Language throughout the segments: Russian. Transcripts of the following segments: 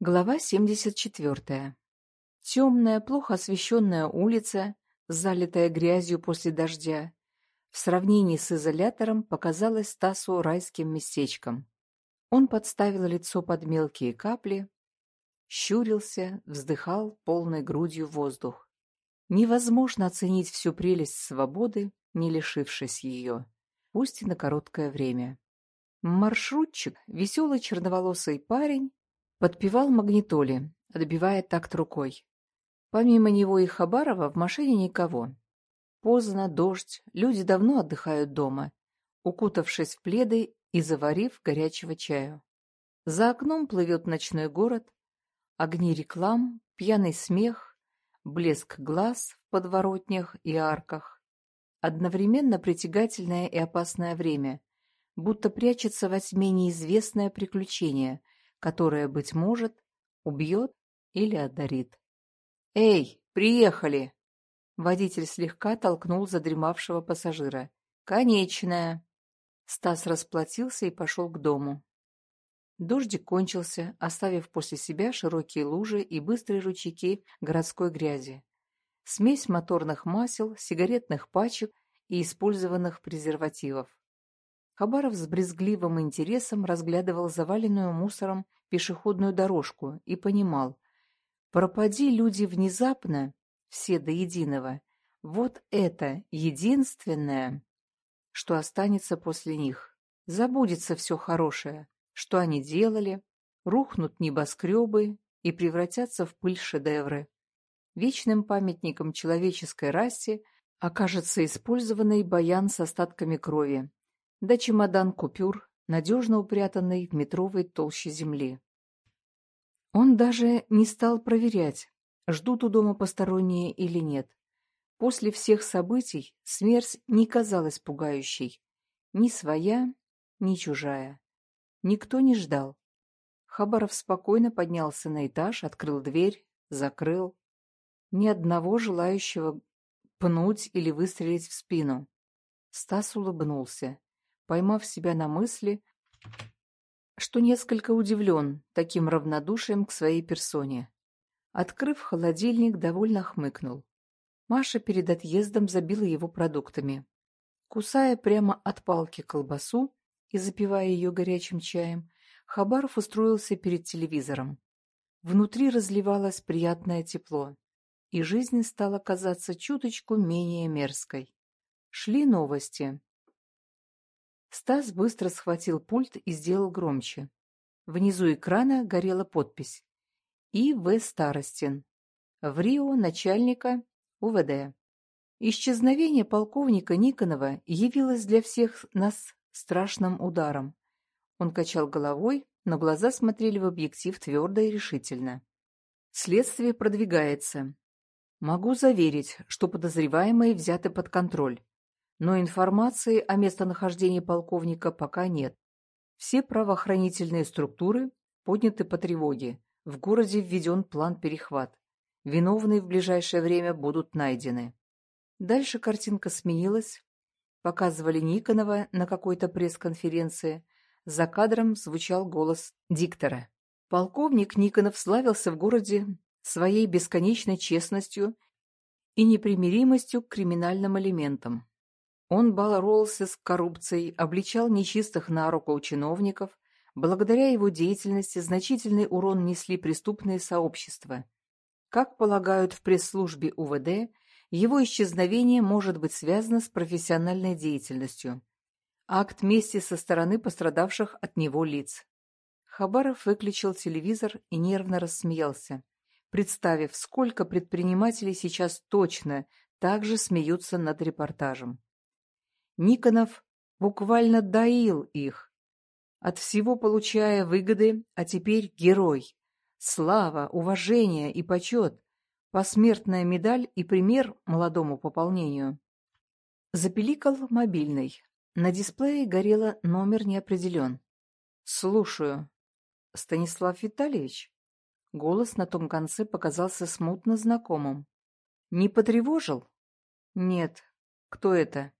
Глава 74. Темная, плохо освещенная улица, залитая грязью после дождя, в сравнении с изолятором показалась Стасу райским местечком. Он подставил лицо под мелкие капли, щурился, вздыхал полной грудью воздух. Невозможно оценить всю прелесть свободы, не лишившись ее, пусть и на короткое время. Маршрутчик, веселый черноволосый парень, Подпевал магнитоле, отбивая такт рукой. Помимо него и Хабарова в машине никого. Поздно, дождь, люди давно отдыхают дома, укутавшись в пледы и заварив горячего чаю. За окном плывет ночной город, огни реклам, пьяный смех, блеск глаз в подворотнях и арках. Одновременно притягательное и опасное время, будто прячется во тьме неизвестное приключение — которая, быть может, убьет или одарит. «Эй, приехали!» Водитель слегка толкнул задремавшего пассажира. «Конечная!» Стас расплатился и пошел к дому. Дождик кончился, оставив после себя широкие лужи и быстрые ручейки городской грязи. Смесь моторных масел, сигаретных пачек и использованных презервативов. Хабаров с брезгливым интересом разглядывал заваленную мусором пешеходную дорожку и понимал, пропади люди внезапно, все до единого, вот это единственное, что останется после них. Забудется все хорошее, что они делали, рухнут небоскребы и превратятся в пыль шедевры. Вечным памятником человеческой расе окажется использованный баян с остатками крови, да чемодан купюр, надежно упрятанный в метровой толще земли. Он даже не стал проверять, ждут у дома посторонние или нет. После всех событий смерть не казалась пугающей. Ни своя, ни чужая. Никто не ждал. Хабаров спокойно поднялся на этаж, открыл дверь, закрыл. Ни одного желающего пнуть или выстрелить в спину. Стас улыбнулся поймав себя на мысли, что несколько удивлен таким равнодушием к своей персоне. Открыв холодильник, довольно хмыкнул. Маша перед отъездом забила его продуктами. Кусая прямо от палки колбасу и запивая ее горячим чаем, Хабаров устроился перед телевизором. Внутри разливалось приятное тепло, и жизнь стала казаться чуточку менее мерзкой. Шли новости. Стас быстро схватил пульт и сделал громче. Внизу экрана горела подпись. И. В. Старостин. В Рио начальника УВД. Исчезновение полковника Никонова явилось для всех нас страшным ударом. Он качал головой, но глаза смотрели в объектив твердо и решительно. Следствие продвигается. Могу заверить, что подозреваемые взяты под контроль но информации о местонахождении полковника пока нет. Все правоохранительные структуры подняты по тревоге. В городе введен план перехват. Виновные в ближайшее время будут найдены. Дальше картинка сменилась. Показывали Никонова на какой-то пресс-конференции. За кадром звучал голос диктора. Полковник Никонов славился в городе своей бесконечной честностью и непримиримостью к криминальным элементам. Он боролся с коррупцией, обличал нечистых на руку чиновников. Благодаря его деятельности значительный урон несли преступные сообщества. Как полагают в пресс-службе УВД, его исчезновение может быть связано с профессиональной деятельностью. Акт мести со стороны пострадавших от него лиц. Хабаров выключил телевизор и нервно рассмеялся, представив, сколько предпринимателей сейчас точно также смеются над репортажем. Никонов буквально доил их, от всего получая выгоды, а теперь герой. Слава, уважение и почет, посмертная медаль и пример молодому пополнению. Запеликал мобильный. На дисплее горело номер не определен. «Слушаю. Станислав Витальевич?» Голос на том конце показался смутно знакомым. «Не потревожил?» «Нет. Кто это?»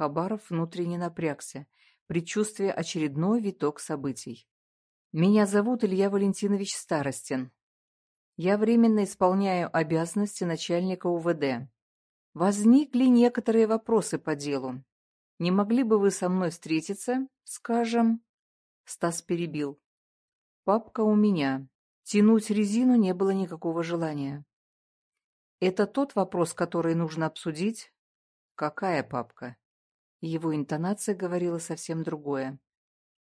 Хабаров внутренне напрягся, предчувствуя очередной виток событий. Меня зовут Илья Валентинович Старостин. Я временно исполняю обязанности начальника УВД. Возникли некоторые вопросы по делу. Не могли бы вы со мной встретиться, скажем...» Стас перебил. «Папка у меня. Тянуть резину не было никакого желания». «Это тот вопрос, который нужно обсудить?» «Какая папка?» Его интонация говорила совсем другое.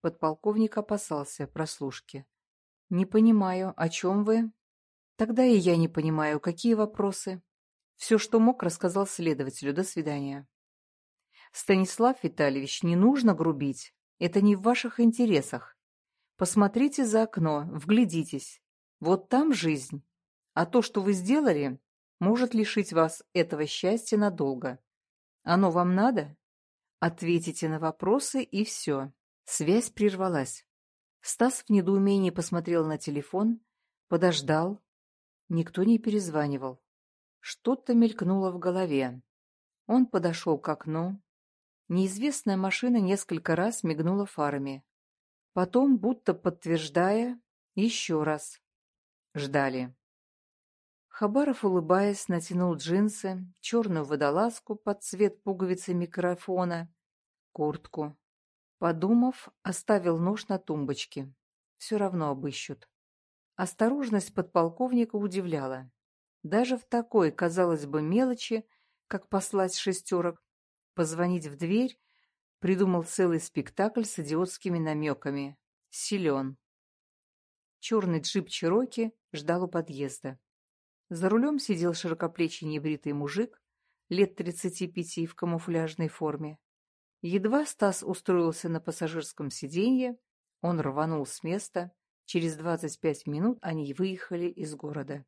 Подполковник опасался прослушки. «Не понимаю, о чем вы?» «Тогда и я не понимаю, какие вопросы?» Все, что мог, рассказал следователю. До свидания. Станислав Витальевич, не нужно грубить. Это не в ваших интересах. Посмотрите за окно, вглядитесь. Вот там жизнь. А то, что вы сделали, может лишить вас этого счастья надолго. Оно вам надо? Ответите на вопросы и все. Связь прервалась. Стас в недоумении посмотрел на телефон, подождал. Никто не перезванивал. Что-то мелькнуло в голове. Он подошел к окну. Неизвестная машина несколько раз мигнула фарами. Потом, будто подтверждая, еще раз. Ждали. Хабаров, улыбаясь, натянул джинсы, черную водолазку под цвет пуговицы микрофона, куртку. Подумав, оставил нож на тумбочке. Все равно обыщут. Осторожность подполковника удивляла. Даже в такой, казалось бы, мелочи, как послать шестерок, позвонить в дверь, придумал целый спектакль с идиотскими намеками. Силен. Черный джип Чироки ждал у подъезда. За рулем сидел широкоплечий небритый мужик, лет тридцати пяти в камуфляжной форме. Едва Стас устроился на пассажирском сиденье, он рванул с места. Через двадцать пять минут они выехали из города.